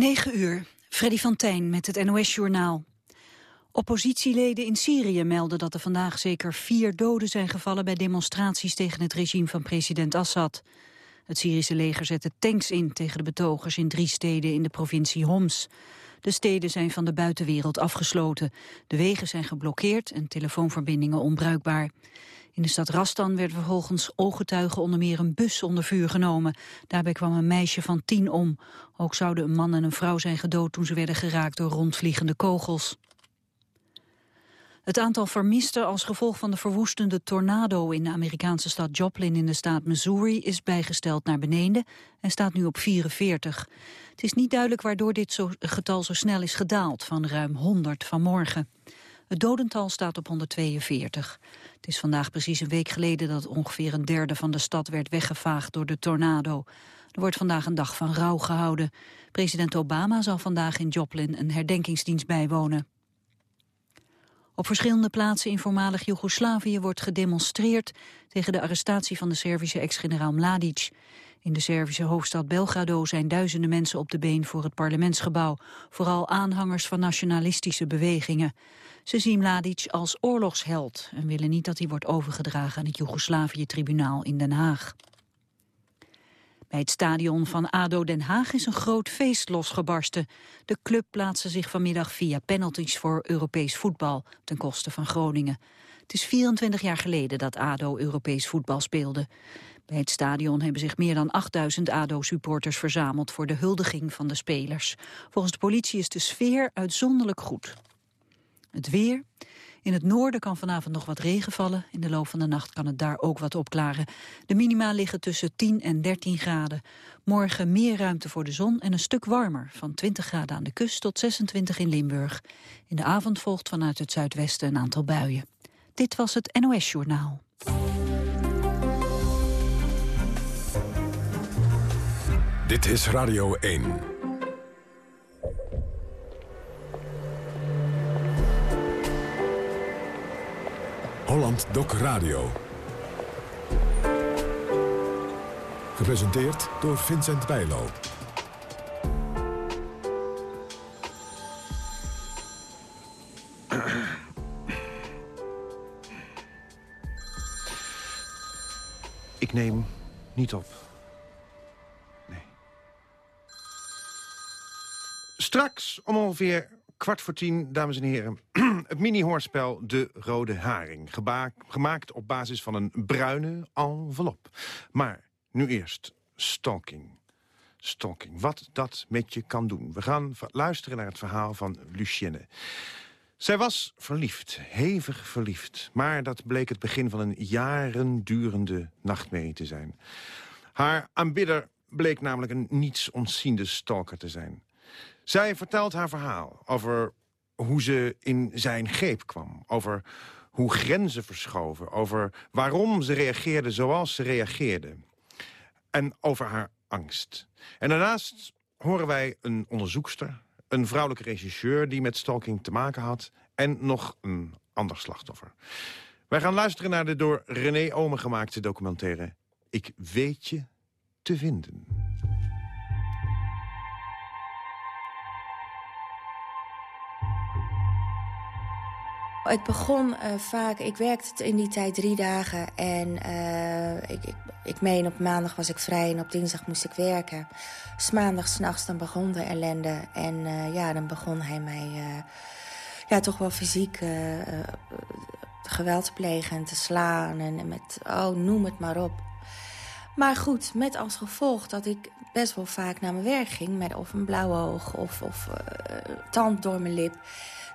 9 uur, Freddy van Tijn met het NOS-journaal. Oppositieleden in Syrië melden dat er vandaag zeker vier doden zijn gevallen... bij demonstraties tegen het regime van president Assad. Het Syrische leger zette tanks in tegen de betogers in drie steden in de provincie Homs. De steden zijn van de buitenwereld afgesloten. De wegen zijn geblokkeerd en telefoonverbindingen onbruikbaar. In de stad Rastan werd vervolgens ooggetuigen onder meer een bus onder vuur genomen. Daarbij kwam een meisje van tien om. Ook zouden een man en een vrouw zijn gedood toen ze werden geraakt door rondvliegende kogels. Het aantal vermisten als gevolg van de verwoestende tornado in de Amerikaanse stad Joplin in de staat Missouri is bijgesteld naar beneden en staat nu op 44. Het is niet duidelijk waardoor dit getal zo snel is gedaald van ruim 100 vanmorgen. Het dodental staat op 142. Het is vandaag precies een week geleden dat ongeveer een derde van de stad werd weggevaagd door de tornado. Er wordt vandaag een dag van rouw gehouden. President Obama zal vandaag in Joplin een herdenkingsdienst bijwonen. Op verschillende plaatsen in voormalig Joegoslavië wordt gedemonstreerd tegen de arrestatie van de Servische ex-generaal Mladic. In de Servische hoofdstad Belgrado zijn duizenden mensen op de been voor het parlementsgebouw, vooral aanhangers van nationalistische bewegingen. Ze zien Mladic als oorlogsheld en willen niet dat hij wordt overgedragen aan het Joegoslavië-tribunaal in Den Haag. Bij het stadion van ADO Den Haag is een groot feest losgebarsten. De club plaatste zich vanmiddag via penalties voor Europees voetbal ten koste van Groningen. Het is 24 jaar geleden dat ADO Europees voetbal speelde. Bij het stadion hebben zich meer dan 8000 ADO-supporters verzameld voor de huldiging van de spelers. Volgens de politie is de sfeer uitzonderlijk goed. Het weer. In het noorden kan vanavond nog wat regen vallen. In de loop van de nacht kan het daar ook wat opklaren. De minima liggen tussen 10 en 13 graden. Morgen meer ruimte voor de zon en een stuk warmer. Van 20 graden aan de kust tot 26 in Limburg. In de avond volgt vanuit het zuidwesten een aantal buien. Dit was het NOS Journaal. Dit is Radio 1. Holland Doc Radio. Gepresenteerd door Vincent Bijlo. Ik neem niet op. Nee. Straks om ongeveer kwart voor tien, dames en heren. het mini-hoorspel De Rode Haring. gemaakt op basis van een bruine envelop. Maar nu eerst stalking. Stalking, wat dat met je kan doen. We gaan luisteren naar het verhaal van Lucienne. Zij was verliefd, hevig verliefd. Maar dat bleek het begin van een jaren durende nachtmerrie te zijn. Haar aanbidder bleek namelijk een niets ontziende stalker te zijn. Zij vertelt haar verhaal over hoe ze in zijn greep kwam. Over hoe grenzen verschoven. Over waarom ze reageerde zoals ze reageerde. En over haar angst. En daarnaast horen wij een onderzoekster... een vrouwelijke regisseur die met stalking te maken had... en nog een ander slachtoffer. Wij gaan luisteren naar de door René Omen gemaakte documentaire... Ik weet je te vinden. Het begon uh, vaak, ik werkte in die tijd drie dagen en uh, ik, ik, ik, meen op maandag was ik vrij en op dinsdag moest ik werken. Dus maandag s'nachts dan begon de ellende en uh, ja, dan begon hij mij ja, toch wel fysiek geweld te plegen en te slaan en met, oh noem het maar op. Maar goed, met als gevolg dat ik best wel vaak naar mijn werk ging met of een blauw oog of, of tand door mijn lip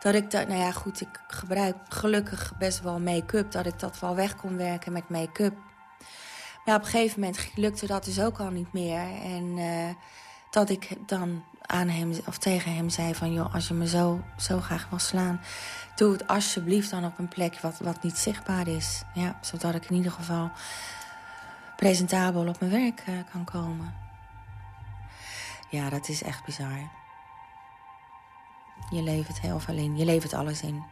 dat ik dat, nou ja, goed, ik gebruik gelukkig best wel make-up. Dat ik dat wel weg kon werken met make-up. Maar op een gegeven moment lukte dat dus ook al niet meer. En uh, dat ik dan aan hem of tegen hem zei van... joh, als je me zo, zo graag wil slaan... doe het alsjeblieft dan op een plek wat, wat niet zichtbaar is. Ja, zodat ik in ieder geval presentabel op mijn werk uh, kan komen. Ja, dat is echt bizar. Je levert heel veel in. Je levert alles in.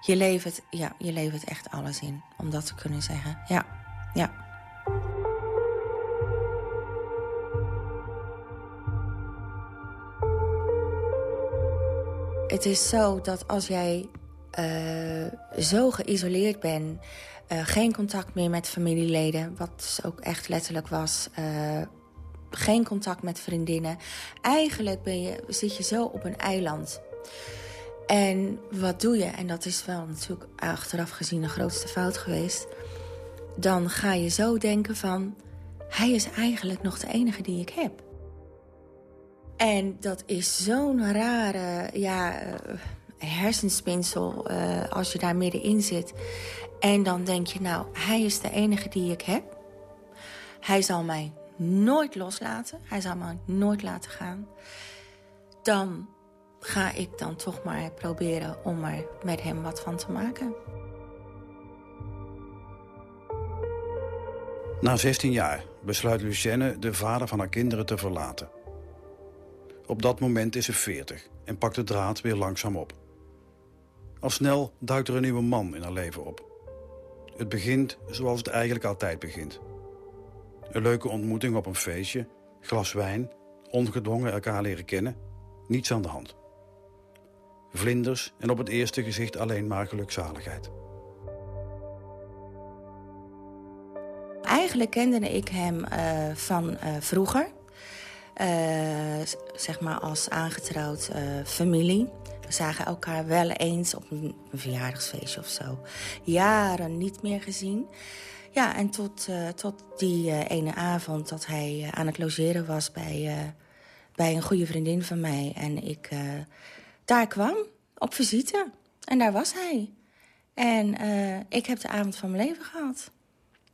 Je levert, ja, je levert echt alles in. Om dat te kunnen zeggen. Ja, ja. het is zo dat als jij zo geïsoleerd bent... geen contact meer met familieleden, wat ook echt letterlijk was geen contact met vriendinnen. Eigenlijk ben je, zit je zo op een eiland. En wat doe je? En dat is wel natuurlijk achteraf gezien de grootste fout geweest. Dan ga je zo denken van... hij is eigenlijk nog de enige die ik heb. En dat is zo'n rare ja, uh, hersenspinsel uh, als je daar middenin zit. En dan denk je, nou, hij is de enige die ik heb. Hij zal mij nooit loslaten. Hij zal me nooit laten gaan. Dan ga ik dan toch maar proberen om er met hem wat van te maken. Na 16 jaar besluit Lucienne de vader van haar kinderen te verlaten. Op dat moment is ze 40 en pakt de draad weer langzaam op. Al snel duikt er een nieuwe man in haar leven op. Het begint zoals het eigenlijk altijd begint. Een leuke ontmoeting op een feestje, glas wijn, ongedwongen elkaar leren kennen, niets aan de hand. Vlinders en op het eerste gezicht alleen maar gelukzaligheid. Eigenlijk kende ik hem uh, van uh, vroeger. Uh, zeg maar als aangetrouwd familie. We zagen elkaar wel eens op een verjaardagsfeestje of zo. Jaren niet meer gezien. Ja, en tot, uh, tot die uh, ene avond dat hij uh, aan het logeren was bij, bij een goede vriendin van mij. En ik daar kwam op visite. En daar was hij. En ik heb de avond van mijn leven gehad.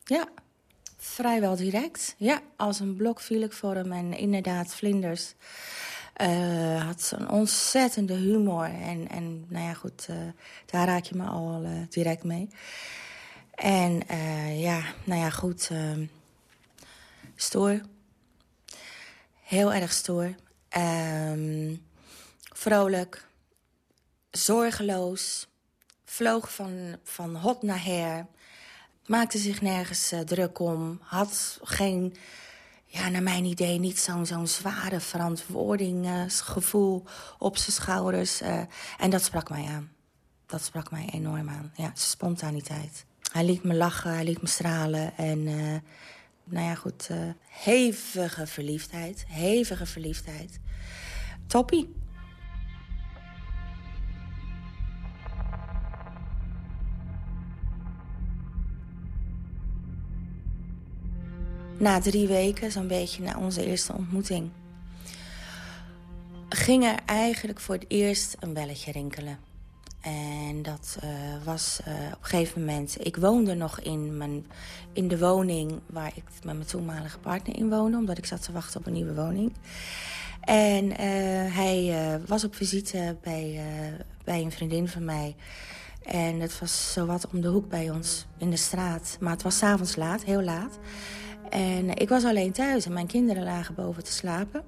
Ja, vrijwel direct. Ja, als een blok viel ik voor hem. En inderdaad, vlinders. had een ontzettende humor. En, en nou ja, goed, daar raak je me al direct mee. En uh, ja, nou ja, goed. Uh, stoer. Heel erg stoer. Um, vrolijk. Zorgeloos. Vloog van, van hot naar her. Maakte zich nergens uh, druk om. Had geen, ja, naar mijn idee, niet zo'n zo'n zware verantwoordingsgevoel op zijn schouders. en dat sprak mij aan. Dat sprak mij enorm aan. Ja, spontaniteit. Hij liet me lachen, hij liet me stralen. En uh, nou ja, goed, uh, hevige verliefdheid. Hevige verliefdheid. Toppie. Na drie weken, zo'n beetje na onze eerste ontmoeting... ging er eigenlijk voor het eerst een belletje rinkelen. En dat uh, was uh, op een gegeven moment... Ik woonde nog in, mijn, in de woning waar ik met mijn toenmalige partner in woonde... omdat ik zat te wachten op een nieuwe woning. En uh, hij was op visite bij, bij een vriendin van mij. En het was zowat om de hoek bij ons in de straat. Maar het was s'avonds laat, heel laat. En ik was alleen thuis en mijn kinderen lagen boven te slapen.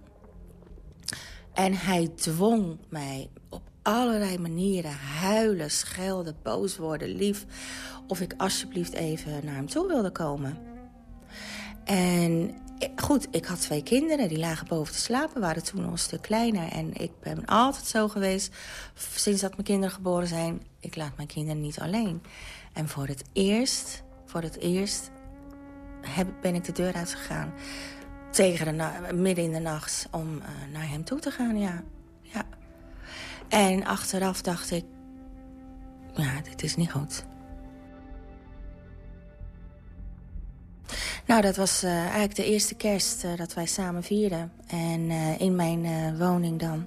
En hij dwong mij op allerlei manieren huilen, schelden, boos worden, lief... of ik alsjeblieft even naar hem toe wilde komen. En goed, ik had twee kinderen, die lagen boven te slapen... waren toen nog een stuk kleiner. En ik ben altijd zo geweest, sinds dat mijn kinderen geboren zijn... ik laat mijn kinderen niet alleen. En voor het eerst, voor het eerst heb, ben ik de deur uitgegaan... tegen de midden in de nacht om uh, naar hem toe te gaan, ja. En achteraf dacht ik, ja, dit is niet goed. Nou, dat was uh, eigenlijk de eerste kerst uh, dat wij samen vierden. En uh, in mijn woning dan.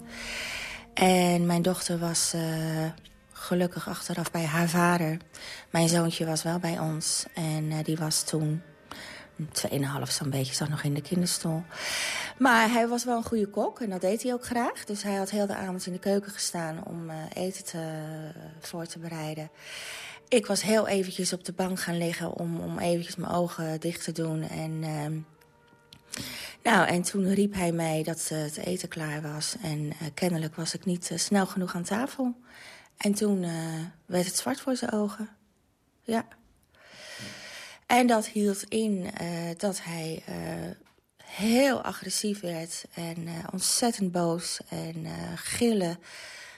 En mijn dochter was gelukkig achteraf bij haar vader. Mijn zoontje was wel bij ons. En die was toen Tweeënhalf zo'n beetje, zat nog in de kinderstoel. Maar hij was wel een goede kok en dat deed hij ook graag. Dus hij had heel de avond in de keuken gestaan om uh, eten te, voor te bereiden. Ik was heel eventjes op de bank gaan liggen om, om eventjes mijn ogen dicht te doen. En, uh, nou, en toen riep hij mij dat uh, het eten klaar was. En uh, kennelijk was ik niet snel genoeg aan tafel. En toen werd het zwart voor zijn ogen. Ja. En dat hield in dat hij heel agressief werd en uh, ontzettend boos en gillen.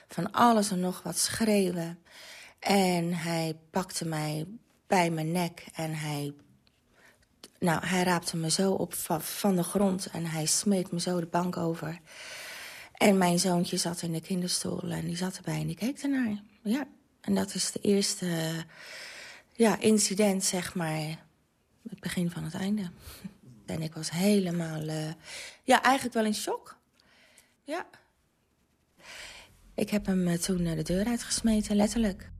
van alles en nog wat schreeuwen. En hij pakte mij bij mijn nek en hij... Nou, hij raapte me zo op van de grond en hij smeet me zo de bank over. En mijn zoontje zat in de kinderstoel en die zat erbij en die keek ernaar. Ja, en dat is de eerste ja, incident, zeg maar, het begin van het einde. En ik was helemaal, uh, ja, eigenlijk wel in shock. Ja. Ik heb hem uh, toen de deur uitgesmeten, letterlijk.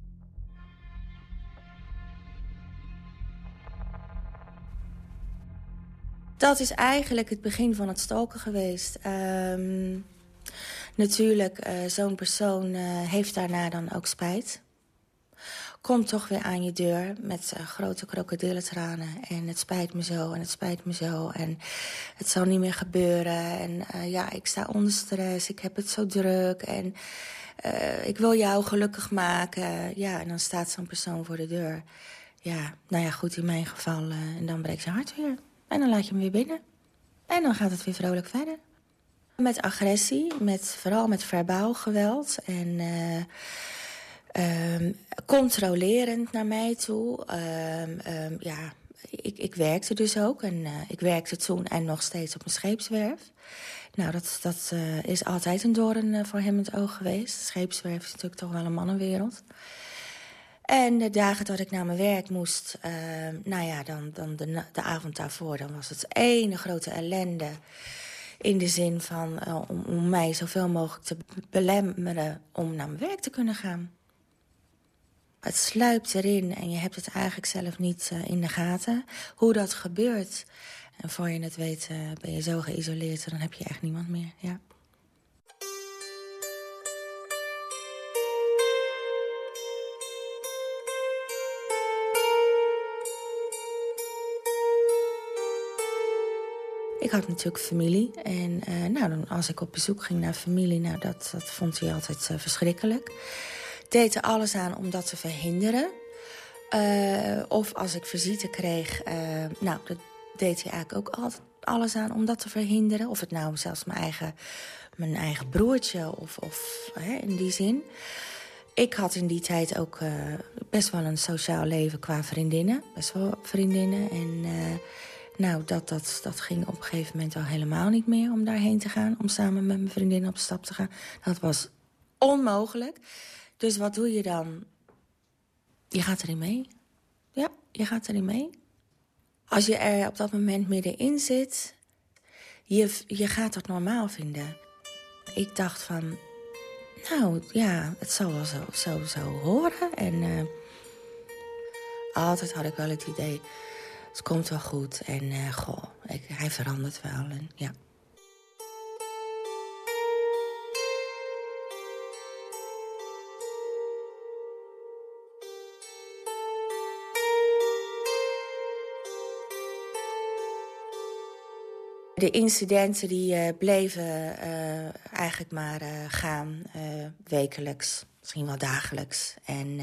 Dat is eigenlijk het begin van het stalken geweest. Um, natuurlijk, zo'n persoon heeft daarna dan ook spijt komt toch weer aan je deur met uh, grote krokodillentranen. En het spijt me zo en het spijt me zo. En het zal niet meer gebeuren. En uh, ja, ik sta onder stress. Ik heb het zo druk. En uh, ik wil jou gelukkig maken. Ja, en dan staat zo'n persoon voor de deur. Ja, nou ja, goed in mijn geval. en dan breekt zijn hart weer. En dan laat je hem weer binnen. En dan gaat het weer vrolijk verder. Met agressie, met, vooral met verbaal geweld. En... Um, controlerend naar mij toe. Um, um, ja, ik, ik, werkte dus ook. En uh, ik werkte toen en nog steeds op een scheepswerf. Nou, dat, dat uh, is altijd een doorn uh, voor hem in het oog geweest. Scheepswerf is natuurlijk toch wel een mannenwereld. En de dagen dat ik naar mijn werk moest, nou ja, dan, dan de, de avond daarvoor... dan was het ene grote ellende in de zin van om, om mij zoveel mogelijk te belemmeren om naar mijn werk te kunnen gaan. Het sluipt erin en je hebt het eigenlijk zelf niet uh, in de gaten. Hoe dat gebeurt. En voor je het weet uh, ben je zo geïsoleerd... dan heb je echt niemand meer, ja. Ik had natuurlijk familie. En uh, nou, dan, als ik op bezoek ging naar familie... Nou, dat, dat vond hij altijd verschrikkelijk deed er alles aan om dat te verhinderen. Uh, of als ik visite kreeg, uh, nou, dat deed hij eigenlijk ook altijd alles aan om dat te verhinderen. Of het nou zelfs mijn eigen, mijn eigen broertje of, of hè, in die zin. Ik had in die tijd ook uh, best wel een sociaal leven qua vriendinnen. Best wel vriendinnen. En nou, dat, dat, dat ging op een gegeven moment al helemaal niet meer om daarheen te gaan. Om samen met mijn vriendinnen op stap te gaan. Dat was onmogelijk. Dus wat doe je dan? Je gaat erin mee. Ja, je gaat erin mee. Als je er op dat moment middenin zit, je, je gaat het normaal vinden. Ik dacht van, nou ja, het zal wel zo, zo, zo horen. En uh, altijd had ik wel het idee, het komt wel goed. En uh, goh, ik, hij verandert wel. En, ja. De incidenten die uh, bleven uh, eigenlijk maar uh, gaan, wekelijks, misschien wel dagelijks. En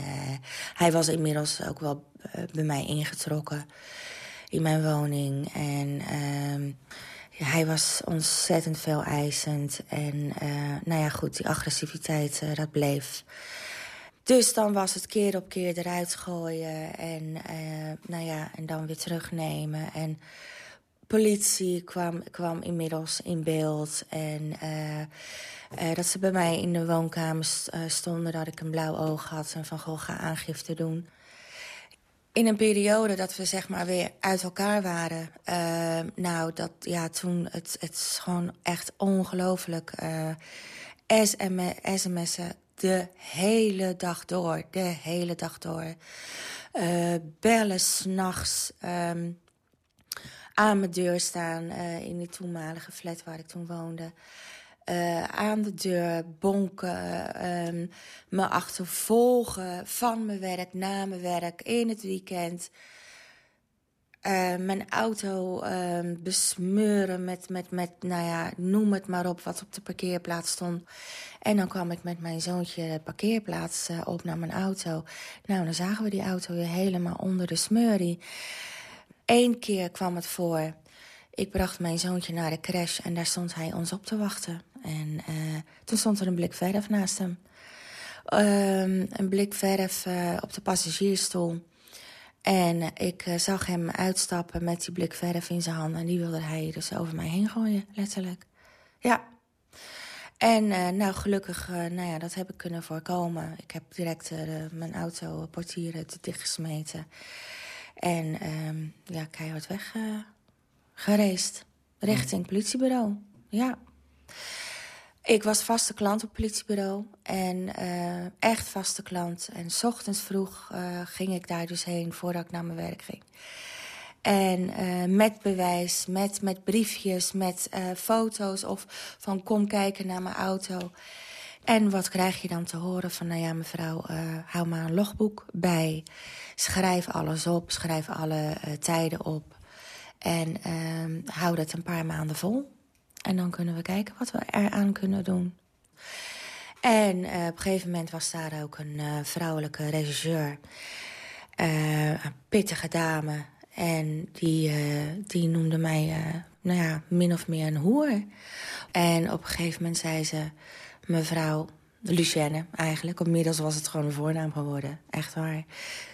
hij was inmiddels ook wel bij mij ingetrokken in mijn woning. En ehm, hij was ontzettend veel eisend. En nou ja, goed, die agressiviteit, dat bleef. Dus dan was het keer op keer eruit gooien en, nou ja, en dan weer terugnemen. En politie kwam, kwam inmiddels in beeld. En uh, uh, dat ze bij mij in de woonkamer uh, stonden dat ik een blauw oog had. En van, goh, ga aangifte doen. In een periode dat we zeg maar weer uit elkaar waren. nou, dat, ja, toen, het, het is gewoon echt ongelooflijk. sms'en de hele dag door. De hele dag door. bellen s'nachts. Um, aan mijn deur staan uh, in die toenmalige flat waar ik toen woonde. Uh, aan de deur bonken, um, me achtervolgen van mijn werk, na mijn werk, in het weekend. Uh, mijn auto uh, besmeuren met, met, met, nou ja, noem het maar op, wat op de parkeerplaats stond. En dan kwam ik met mijn zoontje de parkeerplaats op naar mijn auto. Nou, dan zagen we die auto weer helemaal onder de smeurie. Eén keer kwam het voor Ik bracht mijn zoontje naar de crash en daar stond hij ons op te wachten. En uh, toen stond er een blik verf naast hem. Um, een blik verf uh, op de passagiersstoel. En ik uh, zag hem uitstappen met die blik verf in zijn hand. En die wilde hij dus over mij heen gooien, letterlijk. Ja. En nou, gelukkig, nou ja, dat heb ik kunnen voorkomen. Ik heb direct mijn auto portieren dichtgesmeten. En um, ja, keihard weg gereisd. Richting politiebureau, ja. Ik was vaste klant op het politiebureau. En uh, echt vaste klant. En s ochtends vroeg uh, ging ik daar dus heen voordat ik naar mijn werk ging. En uh, met bewijs, met, met briefjes, met foto's of van kom kijken naar mijn auto. En wat krijg je dan te horen van, nou ja mevrouw, hou maar een logboek bij. Schrijf alles op, schrijf alle tijden op. En uh, hou dat een paar maanden vol. En dan kunnen we kijken wat we eraan kunnen doen. En uh, op een gegeven moment was daar ook een vrouwelijke regisseur. Een pittige dame. En die, die noemde mij, nou ja, min of meer een hoer. En op een gegeven moment zei ze... mevrouw Lucienne eigenlijk, inmiddels was het gewoon een voornaam geworden. Echt waar.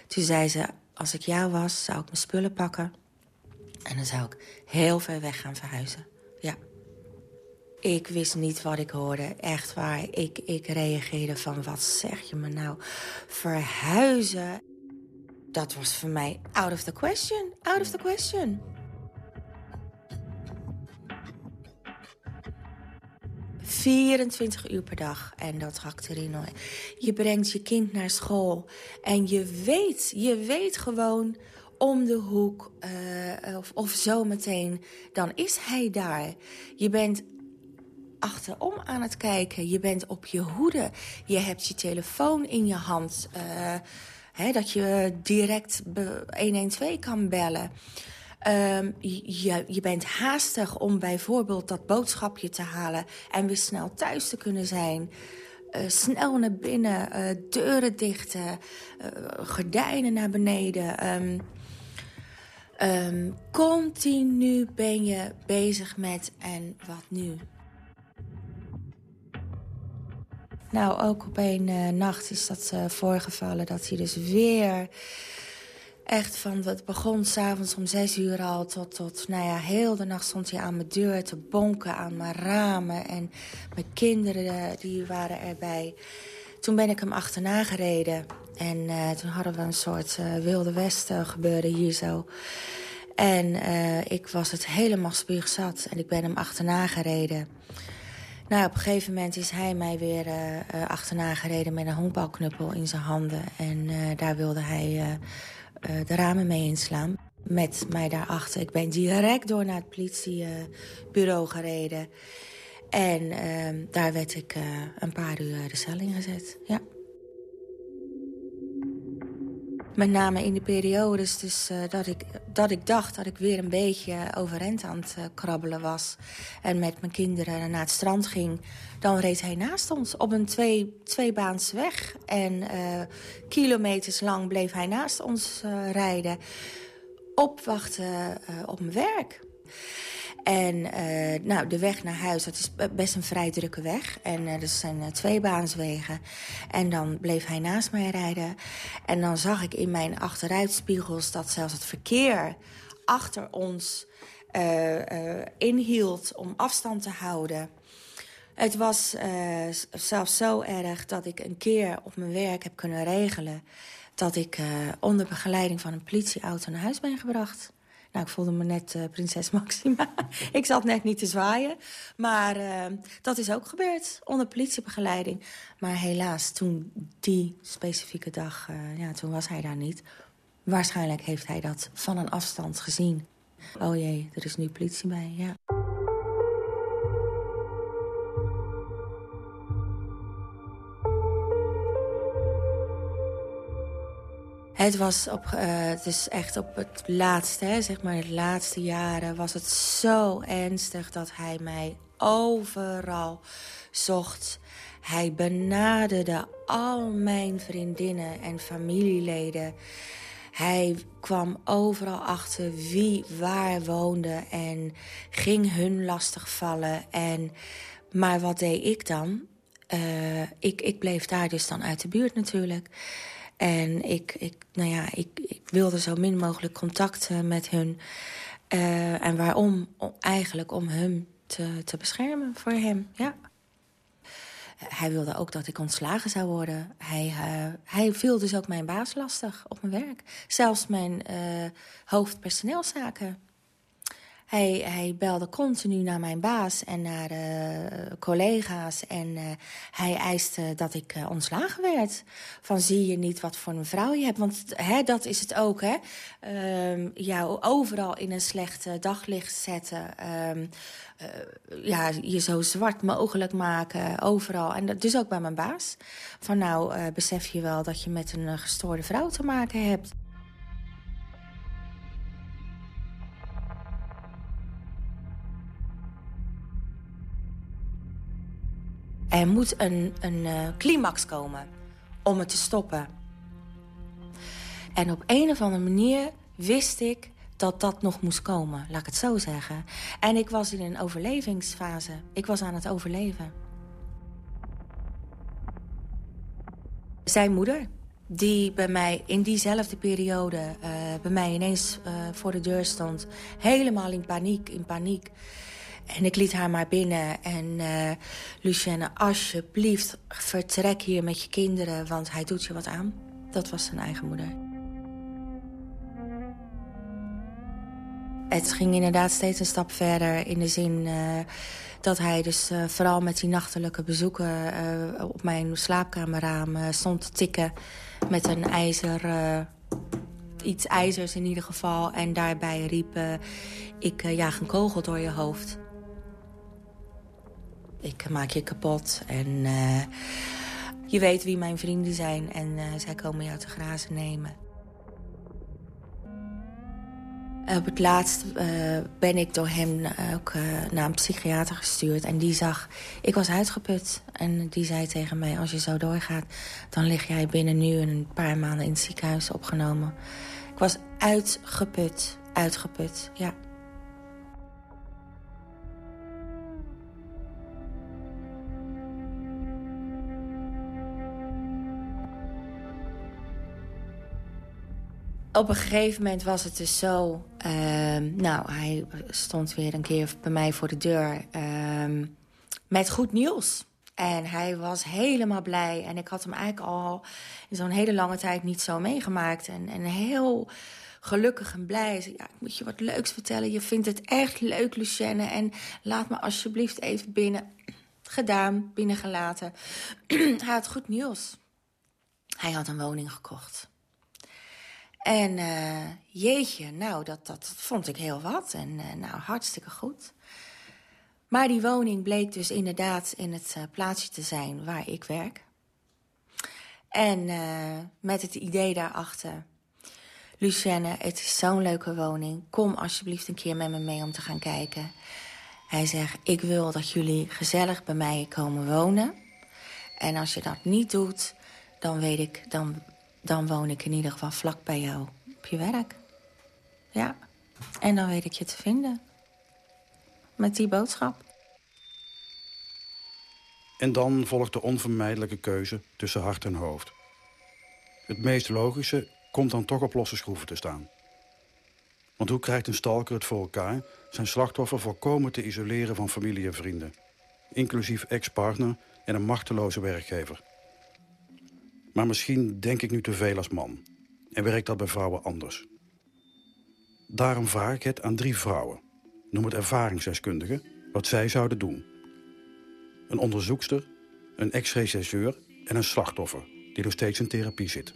Toen zei ze, als ik jou was, zou ik mijn spullen pakken... En dan zou ik heel ver weg gaan verhuizen. Ja. Ik wist niet wat ik hoorde. Echt waar. Ik, ik reageerde van, wat zeg je me nou? Verhuizen? Dat was voor mij out of the question. Out of the question. ...24 uur per dag. En dat hakte erin. Je brengt je kind naar school. En je weet, je weet gewoon om de hoek uh, of, of zometeen, dan is hij daar. Je bent achterom aan het kijken. Je bent op je hoede. Je hebt je telefoon in je hand. Uh, hè, dat je direct 112 kan bellen. Um, je, bent haastig om bijvoorbeeld dat boodschapje te halen... en weer snel thuis te kunnen zijn... Uh, snel naar binnen, uh, deuren dichten, uh, gordijnen naar beneden. Um, Um, continu ben je bezig met en wat nu? Nou, ook op een nacht is dat voorgevallen dat hij dus weer echt van... Het begon s'avonds om zes uur al tot, tot... Nou ja, heel de nacht stond hij aan mijn deur te bonken, aan mijn ramen. En mijn kinderen, uh, die waren erbij. Toen ben ik hem achterna gereden. En uh, toen hadden we een soort uh, wilde westen gebeuren hier zo. En ik was het helemaal spuugzat. En ik ben hem achterna gereden. Nou, op een gegeven moment is hij mij weer achterna gereden... met een honkbalknuppel in zijn handen. En daar wilde hij de ramen mee inslaan. Met mij daarachter. Ik ben direct door naar het politiebureau gereden. En ehm, daar werd ik een paar uur de cel in gezet, ja. Met name in de periodes dus, uh, dat, ik, dat ik dacht dat ik weer een beetje overend aan het uh, krabbelen was. En met mijn kinderen naar het strand ging. Dan reed hij naast ons op een twee, tweebaans weg. En uh, kilometers lang bleef hij naast ons rijden. Opwachten op mijn werk. En uh, nou, de weg naar huis, dat is best een vrij drukke weg. En uh, er zijn uh, twee baanswegen. En dan bleef hij naast mij rijden. En dan zag ik in mijn achteruitspiegels dat zelfs het verkeer achter ons inhield om afstand te houden. Het was zelfs zo erg dat ik een keer op mijn werk heb kunnen regelen... dat ik onder begeleiding van een politieauto naar huis ben gebracht. Nou, ik voelde me net uh, prinses Maxima. ik zat net niet te zwaaien. Maar uh, dat is ook gebeurd onder politiebegeleiding. Maar helaas, toen die specifieke dag, uh, ja, toen was hij daar niet. Waarschijnlijk heeft hij dat van een afstand gezien. Oh jee, er is nu politie bij, ja. Het was op, uh, het is echt op het laatste, hè, zeg maar, de laatste jaren was het zo ernstig dat hij mij overal zocht. Hij benaderde al mijn vriendinnen en familieleden. Hij kwam overal achter wie waar woonde en ging hun lastigvallen. En, maar wat deed ik dan? Uh, ik, ik bleef daar dus dan uit de buurt natuurlijk. En ik, ik, nou ja, ik, ik wilde zo min mogelijk contact met hun. Uh, en waarom? eigenlijk om hem te, te beschermen voor hem, ja. Hij wilde ook dat ik ontslagen zou worden. Hij, uh, hij viel dus ook mijn baas lastig op mijn werk. Zelfs mijn uh, hoofdpersoneelszaken. Hij, belde continu naar mijn baas en naar uh, collega's. En uh, hij eiste dat ik uh, ontslagen werd. Van zie je niet wat voor een vrouw je hebt. Want hè, dat is het ook. Hè? Um, jou overal in een slecht daglicht zetten. Um, ja, je zo zwart mogelijk maken. Overal. En dat, dus ook bij mijn baas. Van nou, besef je wel dat je met een gestoorde vrouw te maken hebt. Er moet een, een uh, climax komen om het te stoppen. En op een of andere manier wist ik dat dat nog moest komen, laat ik het zo zeggen. En ik was in een overlevingsfase. Ik was aan het overleven. Zijn moeder, die bij mij in diezelfde periode... Uh, bij mij ineens uh, voor de deur stond, helemaal in paniek, in paniek... En ik liet haar maar binnen. En uh, Lucienne, alsjeblieft, vertrek hier met je kinderen... want hij doet je wat aan. Dat was zijn eigen moeder. Het ging inderdaad steeds een stap verder in de zin... Uh, dat hij dus uh, vooral met die nachtelijke bezoeken... op mijn slaapkamerraam stond te tikken met een ijzer iets ijzers in ieder geval. En daarbij riep, ik jaag een kogel door je hoofd. Ik maak je kapot en uh, je weet wie mijn vrienden zijn... en uh, zij komen jou te grazen nemen. Op het laatst uh, ben ik door hem ook naar een psychiater gestuurd. En die zag, ik was uitgeput. En die zei tegen mij, als je zo doorgaat... dan lig jij binnen nu een paar maanden in het ziekenhuis opgenomen. Ik was uitgeput, uitgeput, ja. Op een gegeven moment was het dus zo... Uh, nou, hij stond weer een keer bij mij voor de deur uh, met goed nieuws. En hij was helemaal blij. En ik had hem eigenlijk al in zo'n hele lange tijd niet zo meegemaakt. En, en heel gelukkig en blij. Ja, ik moet je wat leuks vertellen. Je vindt het echt leuk, Lucienne. En laat me alsjeblieft even binnen. Gedaan, binnengelaten. hij had goed nieuws. Hij had een woning gekocht. En uh, jeetje, nou, dat, dat vond ik heel wat. En uh, nou, hartstikke goed. Maar die woning bleek dus inderdaad in het uh, plaatsje te zijn waar ik werk. En met het idee daarachter... Lucienne, het is zo'n leuke woning. Kom alsjeblieft een keer met me mee om te gaan kijken. Hij zegt, ik wil dat jullie gezellig bij mij komen wonen. En als je dat niet doet, dan weet ik, dan dan woon ik in ieder geval vlak bij jou op je werk. Ja, en dan weet ik je te vinden. Met die boodschap. En dan volgt de onvermijdelijke keuze tussen hart en hoofd. Het meest logische komt dan toch op losse schroeven te staan. Want hoe krijgt een stalker het voor elkaar... zijn slachtoffer volkomen te isoleren van familie en vrienden? Inclusief ex-partner en een machteloze werkgever. Maar misschien denk ik nu te veel als man. En werkt dat bij vrouwen anders. Daarom vraag ik het aan drie vrouwen. Noem het ervaringsdeskundigen, wat zij zouden doen. Een onderzoekster, een ex-regisseur en een slachtoffer... die nog steeds in therapie zit.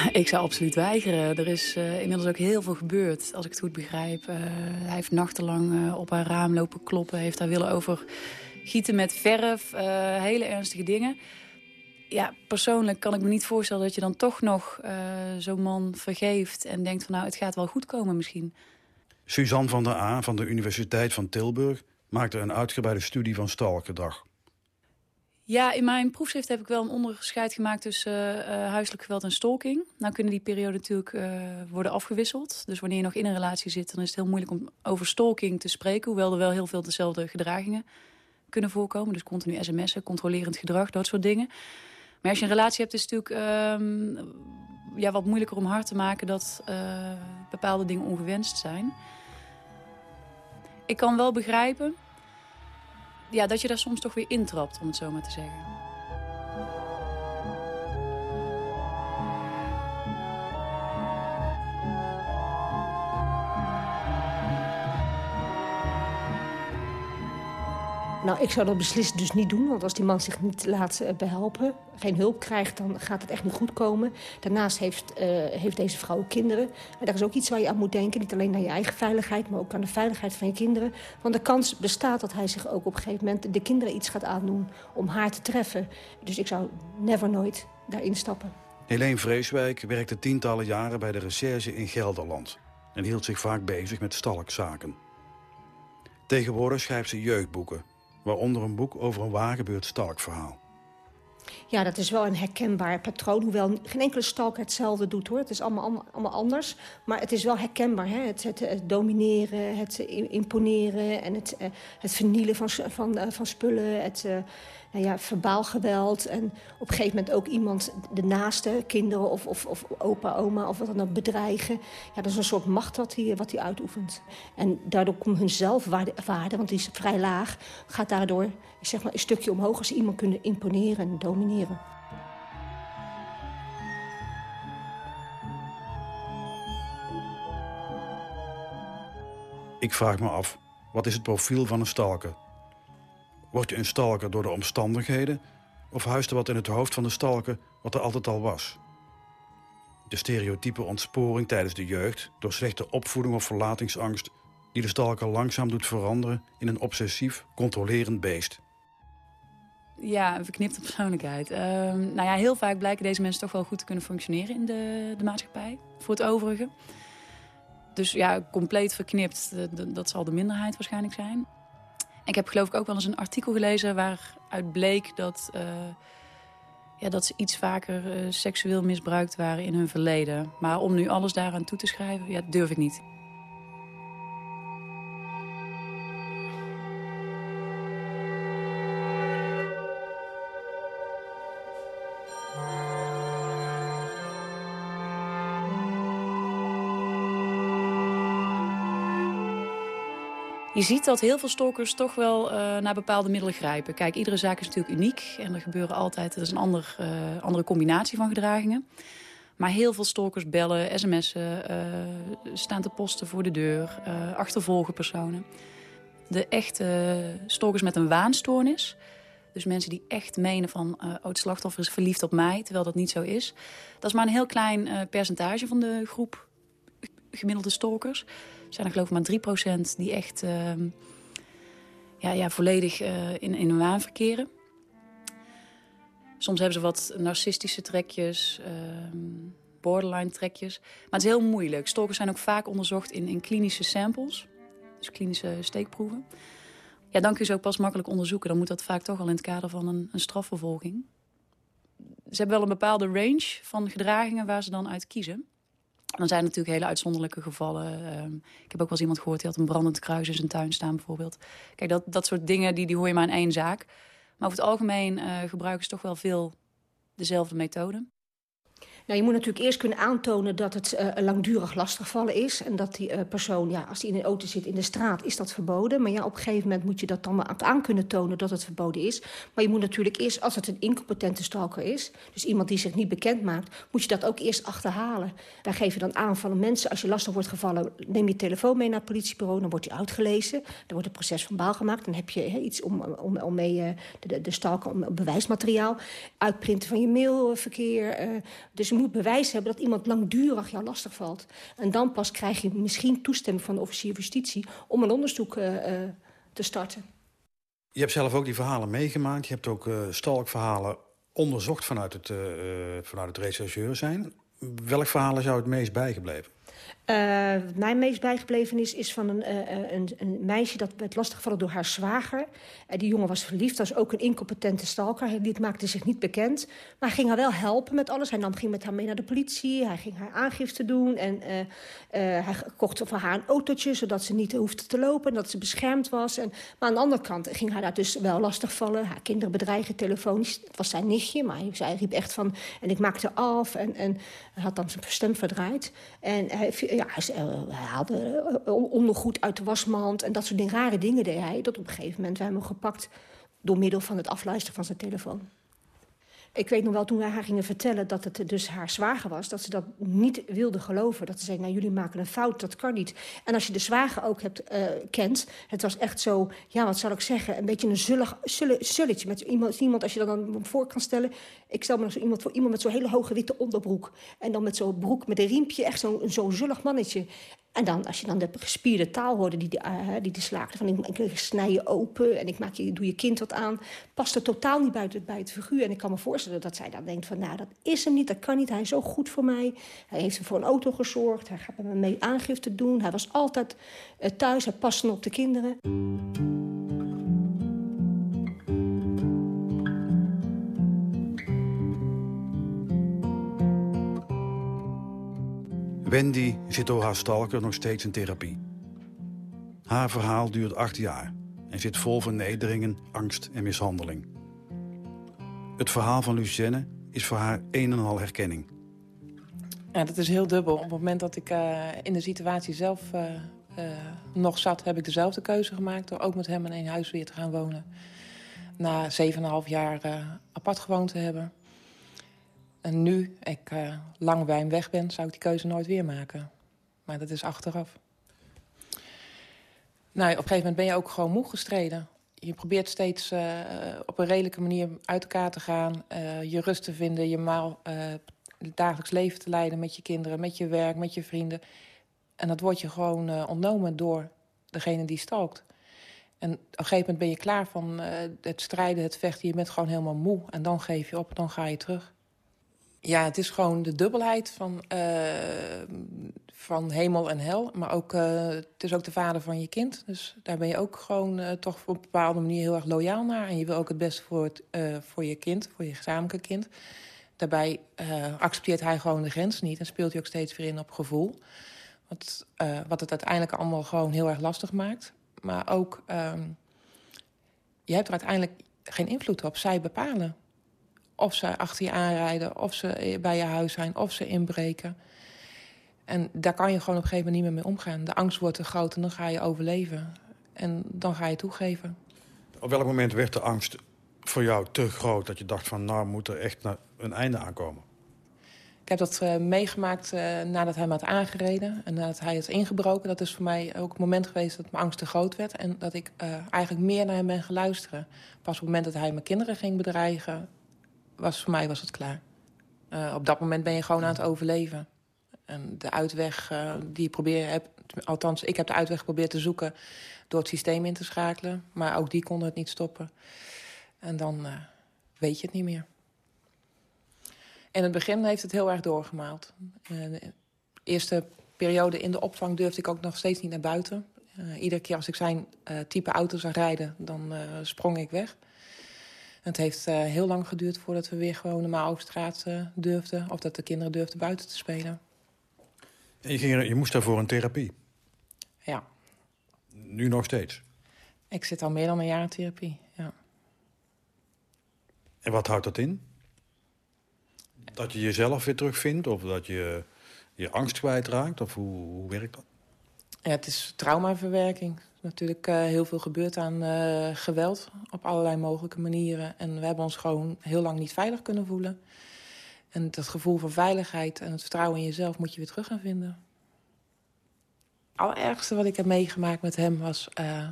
Ik zou absoluut weigeren. Er is uh, inmiddels ook heel veel gebeurd, als ik het goed begrijp. Uh, hij heeft nachtenlang uh, op haar raam lopen kloppen. Heeft haar willen over gieten met verf. hele ernstige dingen. Ja, persoonlijk kan ik me niet voorstellen dat je dan toch nog zo'n man vergeeft... en denkt van nou, het gaat wel goed komen misschien. Suzanne van der A van de Universiteit van Tilburg maakte een uitgebreide studie van stalkgedrag. Ja, in mijn proefschrift heb ik wel een onderscheid gemaakt tussen uh, huiselijk geweld en stalking. Nou kunnen die perioden natuurlijk uh, worden afgewisseld. Dus wanneer je nog in een relatie zit, dan is het heel moeilijk om over stalking te spreken. Hoewel er wel heel veel dezelfde gedragingen kunnen voorkomen. Dus continu sms'en, controlerend gedrag, dat soort dingen. Maar als je een relatie hebt, is het natuurlijk uh, ja, wat moeilijker om hard te maken dat bepaalde dingen ongewenst zijn. Ik kan wel begrijpen ja, dat je daar soms toch weer intrapt, om het zo maar te zeggen. Nou, ik zou dat beslist dus niet doen. Want als die man zich niet laat uh, behelpen, geen hulp krijgt... dan gaat het echt niet goed komen. Daarnaast heeft, uh, heeft deze vrouw kinderen. En daar is ook iets waar je aan moet denken. Niet alleen naar je eigen veiligheid, maar ook aan de veiligheid van je kinderen. Want de kans bestaat dat hij zich ook op een gegeven moment... de kinderen iets gaat aandoen om haar te treffen. Dus ik zou never nooit daarin stappen. Helene Vreeswijk werkte tientallen jaren bij de recherche in Gelderland. En hield zich vaak bezig met stalkzaken. Tegenwoordig schrijft ze jeugdboeken Waaronder een boek over een waargebeurd stalkverhaal. Ja, dat is wel een herkenbaar patroon. Hoewel geen enkele stalker hetzelfde doet, hoor. Het is allemaal, allemaal, anders. Maar het is wel herkenbaar. Hè? Het, het, domineren, het imponeren en het, eh, het vernielen van, van, eh, van spullen. Het, eh, nou ja, verbaal geweld. En op een gegeven moment ook iemand, de naaste, kinderen of, of, of opa, oma of wat dan ook, bedreigen. Ja, dat is een soort macht wat hij, wat uitoefent. En daardoor komt hun zelfwaarde, want die is vrij laag, gaat daardoor zeg maar, een stukje omhoog als iemand kunnen imponeren en domineren. Ik vraag me af, wat is het profiel van een stalker? Wordt je een stalker door de omstandigheden... of huist er wat in het hoofd van de stalker wat er altijd al was? De stereotype ontsporing tijdens de jeugd... door slechte opvoeding of verlatingsangst... die de stalker langzaam doet veranderen in een obsessief, controlerend beest. Ja, een verknipte persoonlijkheid. Uh, nou ja, heel vaak blijken deze mensen toch wel goed te kunnen functioneren in de, de maatschappij. Voor het overige. Dus ja, compleet verknipt, dat zal de minderheid waarschijnlijk zijn. Ik heb geloof ik ook wel eens een artikel gelezen waaruit bleek dat, uh, ja, dat ze iets vaker uh, seksueel misbruikt waren in hun verleden. Maar om nu alles daaraan toe te schrijven, ja, durf ik niet. Je ziet dat heel veel stalkers toch wel uh, naar bepaalde middelen grijpen. Kijk, iedere zaak is natuurlijk uniek en er gebeuren altijd... er is een ander, uh, andere combinatie van gedragingen. Maar heel veel stalkers bellen, sms'en, uh, staan te posten voor de deur... achtervolgen personen. De echte stalkers met een waanstoornis... Dus mensen die echt menen van, uh, het slachtoffer is verliefd op mij, terwijl dat niet zo is. Dat is maar een heel klein percentage van de groep gemiddelde stalkers zijn er geloof ik maar 3% die echt uh, ja, ja, volledig uh, in, in hun waan verkeren. Soms hebben ze wat narcistische trekjes, uh, borderline trekjes. Maar het is heel moeilijk. Stalkers zijn ook vaak onderzocht in, in klinische samples. Dus klinische steekproeven. Ja, dan kun je ze ook pas makkelijk onderzoeken. Dan moet dat vaak toch al in het kader van een, een strafvervolging. Ze hebben wel een bepaalde range van gedragingen waar ze dan uit kiezen. Dan zijn natuurlijk hele uitzonderlijke gevallen. Ehm, ik heb ook wel eens iemand gehoord die had een brandend kruis in zijn tuin staan bijvoorbeeld. Kijk, dat, dat soort dingen die, die hoor je maar in één zaak. Maar over het algemeen uh, gebruiken ze toch wel veel dezelfde methode. Nou, je moet natuurlijk eerst kunnen aantonen dat het uh, langdurig lastigvallen is. En dat die uh, persoon, ja, als die in een auto zit in de straat, is dat verboden. Maar ja, op een gegeven moment moet je dat dan maar aan kunnen tonen dat het verboden is. Maar je moet natuurlijk eerst, als het een incompetente stalker is... dus iemand die zich niet bekend maakt, moet je dat ook eerst achterhalen. Wij geven dan aan van mensen, als je lastig wordt gevallen... neem je telefoon mee naar het politiebureau, dan wordt die uitgelezen. Dan wordt een proces van baal gemaakt. Dan heb je he, iets om, om, om mee uh, de, de stalker, om bewijsmateriaal. Uitprinten van je mailverkeer. dus je moet bewijs hebben dat iemand langdurig jou lastig valt. En dan pas krijg je misschien toestemming van de officier van justitie... om een onderzoek uh, uh, te starten. Je hebt zelf ook die verhalen meegemaakt. Je hebt ook uh, stalkverhalen onderzocht vanuit het, vanuit het rechercheur zijn. Welk verhaal jou het meest bijgebleven? Uh, wat mij meest bijgebleven is, is van een, uh, een, een, meisje dat werd lastiggevallen door haar zwager. Die jongen was verliefd, was ook een incompetente stalker. Dit maakte zich niet bekend. Maar hij ging haar wel helpen met alles. Hij nam, ging met haar mee naar de politie. Hij ging haar aangifte doen. En hij kocht voor haar een autootje, zodat ze niet hoefde te lopen. En dat ze beschermd was. En, maar aan de andere kant ging hij daar dus wel lastigvallen. Haar kinderen bedreigen telefonisch. Het was zijn nichtje, maar hij riep echt van... En ik maakte af en, en had dan zijn stem verdraaid. En hij ja, hij, hij haalde eh, ondergoed uit de wasmand en dat soort dingen, rare dingen deed hij. Dat op een gegeven moment wij hem gepakt door middel van het afluisteren van zijn telefoon. Ik weet nog wel, toen wij haar gingen vertellen dat het dus haar zwager was... dat ze dat niet wilde geloven. Dat ze zei, nou, jullie maken een fout, dat kan niet. En als je de zwager ook hebt, uh, kent... het was echt zo, ja, wat zal ik zeggen... een beetje een zullig, zulletje met iemand, iemand... als je dat dan voor kan stellen... ik stel me nog zo iemand voor iemand met zo'n hele hoge witte onderbroek... en dan met zo'n broek met een riempje, echt zo'n zo zullig mannetje. En dan, als je dan de gespierde taal hoorde die, die, uh, die de slaagde... van ik, ik snij je open en ik maak je, doe je kind wat aan... past er totaal niet buiten, bij het figuur. En ik kan me voorstellen dat zij dan denkt van... nou, dat is hem niet, dat kan niet, hij is zo goed voor mij. Hij heeft voor een auto gezorgd, hij gaat met me mee aangifte doen. Hij was altijd uh, thuis, hij paste op de kinderen. Wendy zit door haar stalker nog steeds in therapie. Haar verhaal duurt acht jaar en zit vol vernederingen, angst en mishandeling. Het verhaal van Lucienne is voor haar een en al herkenning. Dat is heel dubbel. Op het moment dat ik uh, in de situatie zelf uh, uh, nog zat... heb ik dezelfde keuze gemaakt door ook met hem in één huis weer te gaan wonen. Na 7,5 jaar apart gewoond te hebben... En nu ik uh, lang bij hem weg ben, zou ik die keuze nooit weer maken. Maar dat is achteraf. Nou, op een gegeven moment ben je ook gewoon moe gestreden. Je probeert steeds uh, op een redelijke manier uit elkaar te gaan. Uh, je rust te vinden, je maal, dagelijks leven te leiden met je kinderen, met je werk, met je vrienden. En dat wordt je gewoon ontnomen door degene die stalkt. En op een gegeven moment ben je klaar van het strijden, het vechten. Je bent gewoon helemaal moe. En dan geef je op, dan ga je terug. Ja, het is gewoon de dubbelheid van, uh, van hemel en hel. Maar ook, uh, het is ook de vader van je kind. Dus daar ben je ook gewoon uh, toch op een bepaalde manier heel erg loyaal naar. En je wil ook het beste voor, het, voor je kind, voor je gezamenlijke kind. Daarbij accepteert hij gewoon de grens niet en speelt hij ook steeds weer in op gevoel. Wat, wat het uiteindelijk allemaal gewoon heel erg lastig maakt. Maar ook, ehm, je hebt er uiteindelijk geen invloed op. Zij bepalen of ze achter je aanrijden, of ze bij je huis zijn, of ze inbreken. En daar kan je gewoon op een gegeven moment niet meer mee omgaan. De angst wordt te groot en dan ga je overleven. En dan ga je toegeven. Op welk moment werd de angst voor jou te groot... dat je dacht van, nou moet er echt een einde aankomen? Ik heb dat uh, meegemaakt uh, nadat hij me had aangereden en nadat hij is ingebroken. Dat is voor mij ook het moment geweest dat mijn angst te groot werd... en dat ik uh, eigenlijk meer naar hem ben gaan luisteren. Pas op het moment dat hij mijn kinderen ging bedreigen was, voor mij was het klaar. Uh, op dat moment ben je gewoon aan het overleven. En de uitweg uh, die je probeert... Heb, althans, ik heb de uitweg geprobeerd te zoeken... door het systeem in te schakelen. Maar ook die konden het niet stoppen. En dan uh, weet je het niet meer. In het begin heeft het heel erg doorgemaald. eerste periode in de opvang durfde ik ook nog steeds niet naar buiten. iedere keer als ik zijn type auto zag rijden, dan sprong ik weg het heeft uh, heel lang geduurd voordat we weer gewoon normaal over straat uh, durfden. Of dat de kinderen durfden buiten te spelen. En je, ging, je moest daarvoor een therapie? Ja. Nu nog steeds? Ik zit al meer dan een jaar in therapie, ja. En wat houdt dat in? Dat je jezelf weer terugvindt? Of dat je je angst kwijtraakt? Of hoe, hoe werkt dat? Ja, het is traumaverwerking natuurlijk uh, heel veel gebeurd aan uh, geweld op allerlei mogelijke manieren. En we hebben ons gewoon heel lang niet veilig kunnen voelen. En dat gevoel van veiligheid en het vertrouwen in jezelf moet je weer terug gaan vinden. Het allerergste wat ik heb meegemaakt met hem was uh,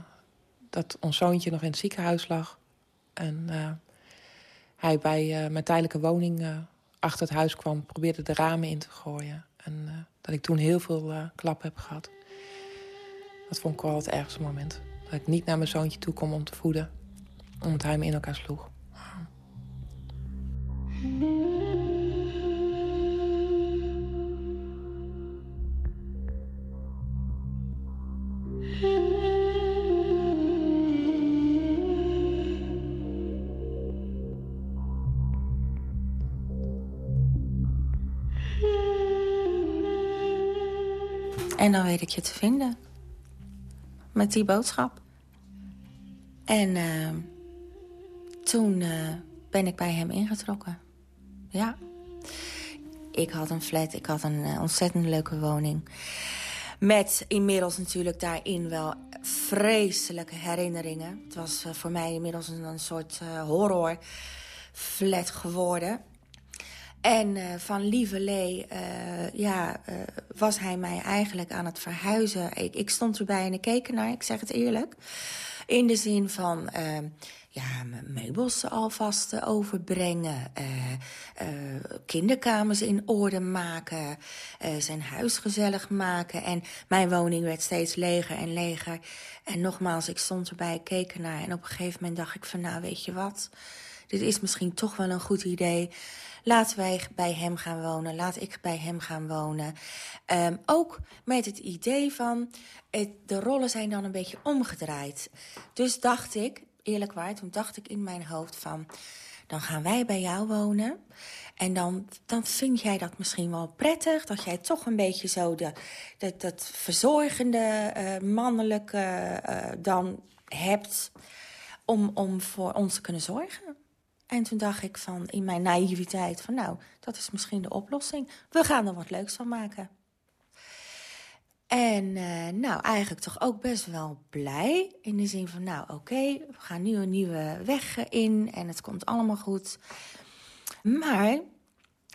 dat ons zoontje nog in het ziekenhuis lag. En hij bij mijn tijdelijke woning achter het huis kwam, probeerde de ramen in te gooien. En dat ik toen heel veel klap heb gehad. Dat vond ik wel het ergste moment. Dat ik niet naar mijn zoontje toe kon om te voeden. Omdat hij me in elkaar sloeg. En dan weet ik je te vinden. Met die boodschap. En uh, toen uh, ben ik bij hem ingetrokken. Ja. Ik had een flat, ik had een uh, ontzettend leuke woning. Met inmiddels natuurlijk daarin wel vreselijke herinneringen. Het was uh, voor mij inmiddels een, een soort uh, horrorflat geworden. En uh, van lieverlee uh, ja, uh, was hij mij eigenlijk aan het verhuizen. Ik, ik stond erbij en ik keek naar, ik zeg het eerlijk. In de zin van ja, meubels alvast overbrengen. kinderkamers in orde maken. zijn huis gezellig maken. En mijn woning werd steeds leger en leger. En nogmaals, ik stond erbij, keek naar. En op een gegeven moment dacht ik van, nou weet je wat... dit is misschien toch wel een goed idee... Laten wij bij hem gaan wonen. Laat ik bij hem gaan wonen. Um, ook met het idee van... De rollen zijn dan een beetje omgedraaid. Dus dacht ik, eerlijk waar, toen dacht ik in mijn hoofd van... dan gaan wij bij jou wonen. En dan, dan vind jij dat misschien wel prettig. Dat jij toch een beetje zo de, dat verzorgende uh, mannelijke uh, dan hebt... Om, om voor ons te kunnen zorgen. En toen dacht ik van, in mijn naïviteit van nou, dat is misschien de oplossing. We gaan er wat leuks van maken. En uh, nou, eigenlijk toch ook best wel blij. In de zin van, nou oké, we gaan nu een nieuwe weg in en het komt allemaal goed. Maar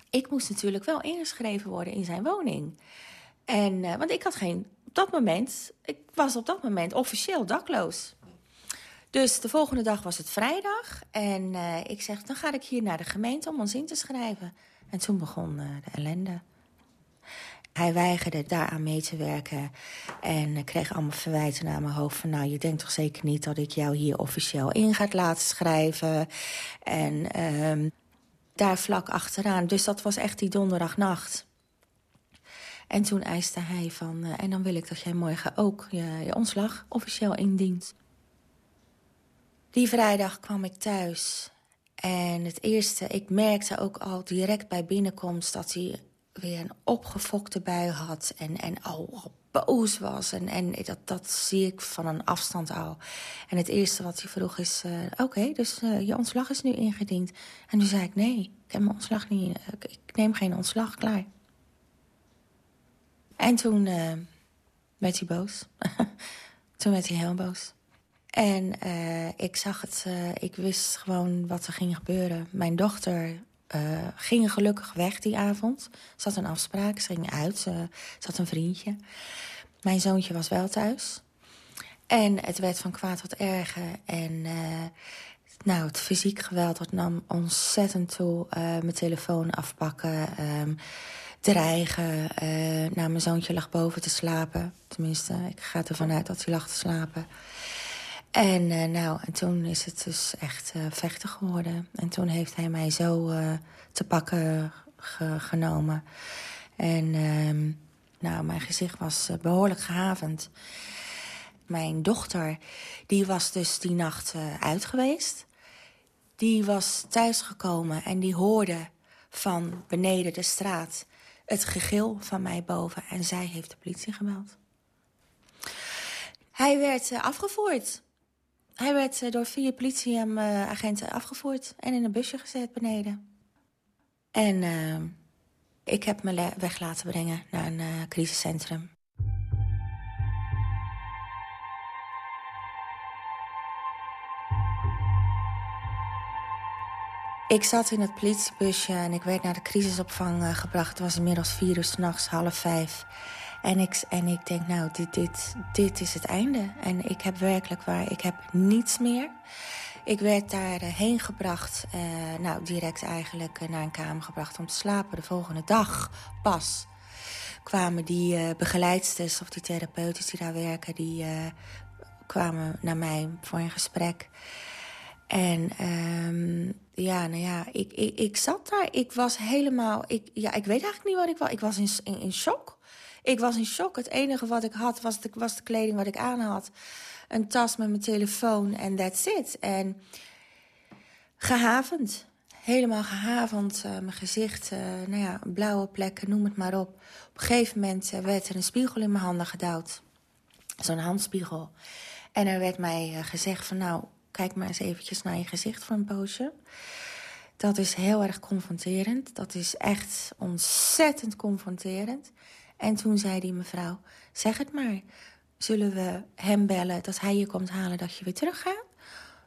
ik moest natuurlijk wel ingeschreven worden in zijn woning. En, uh, want ik had geen, op dat moment, ik was op dat moment officieel dakloos. Dus de volgende dag was het vrijdag. En uh, ik zeg, dan ga ik hier naar de gemeente om ons in te schrijven. En toen begon uh, de ellende. Hij weigerde daaraan mee te werken. En kreeg allemaal verwijten naar mijn hoofd. Van nou, je denkt toch zeker niet dat ik jou hier officieel in gaat laten schrijven. En uh, daar vlak achteraan. Dus dat was echt die donderdagnacht. En toen eiste hij van... En dan wil ik dat jij morgen ook je, je ontslag officieel indient. Die vrijdag kwam ik thuis. En het eerste, ik merkte ook al direct bij binnenkomst... dat hij weer een opgefokte bui had en, en al, boos was. En, en dat, dat zie ik van een afstand al. En het eerste wat hij vroeg is... Uh, Oké, dus uh, je ontslag is nu ingediend. En toen zei ik, nee, ik heb mijn ontslag niet... Ik, neem geen ontslag, klaar. En toen uh, werd hij boos. toen werd hij heel boos. En uh, ik zag het, uh, ik wist gewoon wat er ging gebeuren. Mijn dochter uh, ging gelukkig weg die avond. Ze had een afspraak, ze ging uit, ze, ze had een vriendje. Mijn zoontje was wel thuis. En het werd van kwaad tot erger. En nou, het fysiek geweld dat nam ontzettend toe. mijn telefoon afpakken, um, dreigen. nou, mijn zoontje lag boven te slapen. Tenminste, ik ga ervan uit dat hij lag te slapen. En uh, nou, en toen is het dus echt uh, vechten geworden. En toen heeft hij mij zo uh, te pakken ge genomen. En uh, nou, mijn gezicht was behoorlijk gehavend. Mijn dochter, die was dus die nacht uit geweest. Die was thuisgekomen en die hoorde van beneden de straat... het gegil van mij boven. En zij heeft de politie gebeld. Hij werd afgevoerd hij werd door vier politieagenten afgevoerd en in een busje gezet beneden. En uh, ik heb me weg laten brengen naar een uh, crisiscentrum. Ik zat in het politiebusje en ik werd naar de crisisopvang gebracht. Het was inmiddels vier uur s'nachts, half vijf. En ik, en ik denk, nou, dit, dit, dit is het einde. En ik heb werkelijk waar, ik heb niets meer. Ik werd daarheen uh, gebracht, uh, nou, direct eigenlijk uh, naar een kamer gebracht om te slapen. De volgende dag pas kwamen die uh, begeleidsters of die therapeuten die daar werken... die kwamen naar mij voor een gesprek. En um, ja, nou ja, ik, ik, ik zat daar. Ik was helemaal... Ik, ja, ik weet eigenlijk niet wat ik was. Ik was in, in, in shock. Ik was in shock. Het enige wat ik had was de, was de kleding wat ik aan had. Een tas met mijn telefoon en that's it. En gehavend. helemaal gehavend. Uh, mijn gezicht, uh, nou ja, blauwe plekken, noem het maar op. Op een gegeven moment uh, werd er een spiegel in mijn handen gedouwd. Zo'n handspiegel. En er werd mij gezegd van nou, kijk maar eens eventjes naar je gezicht voor een poosje. Dat is heel erg confronterend. Dat is echt ontzettend confronterend. En toen zei die mevrouw, zeg het maar. Zullen we hem bellen dat hij je komt halen dat je weer terug gaat?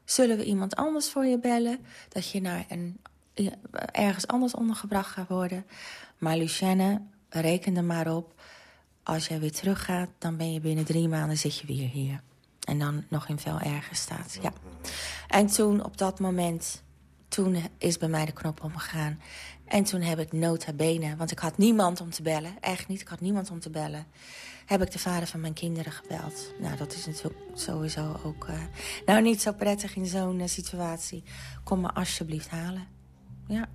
Zullen we iemand anders voor je bellen? Dat je naar een, ergens anders ondergebracht gaat worden? Maar Lucienne, reken er maar op. Als jij weer teruggaat, dan ben je binnen drie maanden zit je weer hier. En dan nog in veel erger staat, ja. En toen, op dat moment, toen is bij mij de knop omgegaan. En toen heb ik nota bene, want ik had niemand om te bellen. Echt niet, ik had niemand om te bellen. Heb ik de vader van mijn kinderen gebeld. Nou, dat is natuurlijk sowieso ook... Uh, nou, niet zo prettig in zo'n uh, situatie. Kom me alsjeblieft halen. Ja.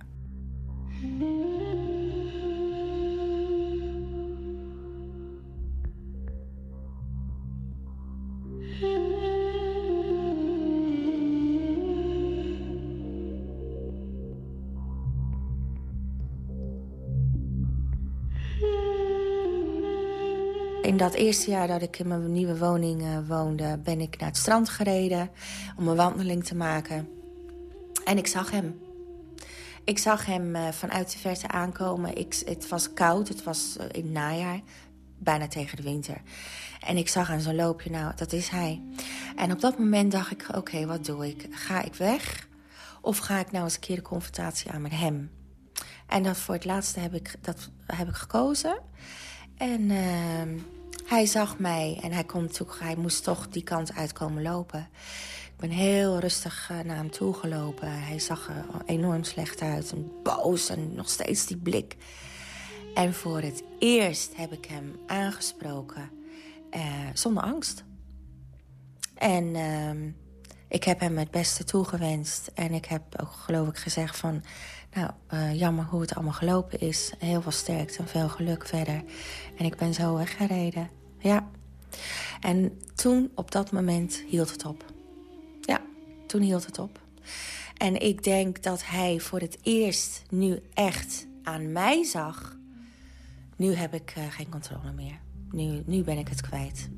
In dat eerste jaar dat ik in mijn nieuwe woning uh, woonde... ben ik naar het strand gereden om een wandeling te maken. En ik zag hem. Ik zag hem uh, vanuit de verte aankomen. Ik, het was koud, het was uh, in het najaar, bijna tegen de winter. En ik zag aan zo'n loopje, nou, dat is hij. En op dat moment dacht ik, oké, wat doe ik? Ga ik weg? Of ga ik nou eens een keer de confrontatie aan met hem? En dat voor het laatste heb ik, dat heb ik gekozen... En uh, hij zag mij en hij, kon toe, hij moest toch die kant uitkomen lopen. Ik ben heel rustig uh, naar hem toe gelopen. Hij zag er enorm slecht uit en boos en nog steeds die blik. En voor het eerst heb ik hem aangesproken uh, zonder angst. En ehm, ik heb hem het beste toegewenst. En ik heb ook geloof ik gezegd van... Nou, uh, jammer hoe het allemaal gelopen is. Heel veel sterkte en veel geluk verder. En ik ben zo weggereden. Ja. En toen, op dat moment, hield het op. Ja, toen hield het op. En ik denk dat hij voor het eerst nu echt aan mij zag. Nu heb ik uh, geen controle meer. Nu, nu ben ik het kwijt.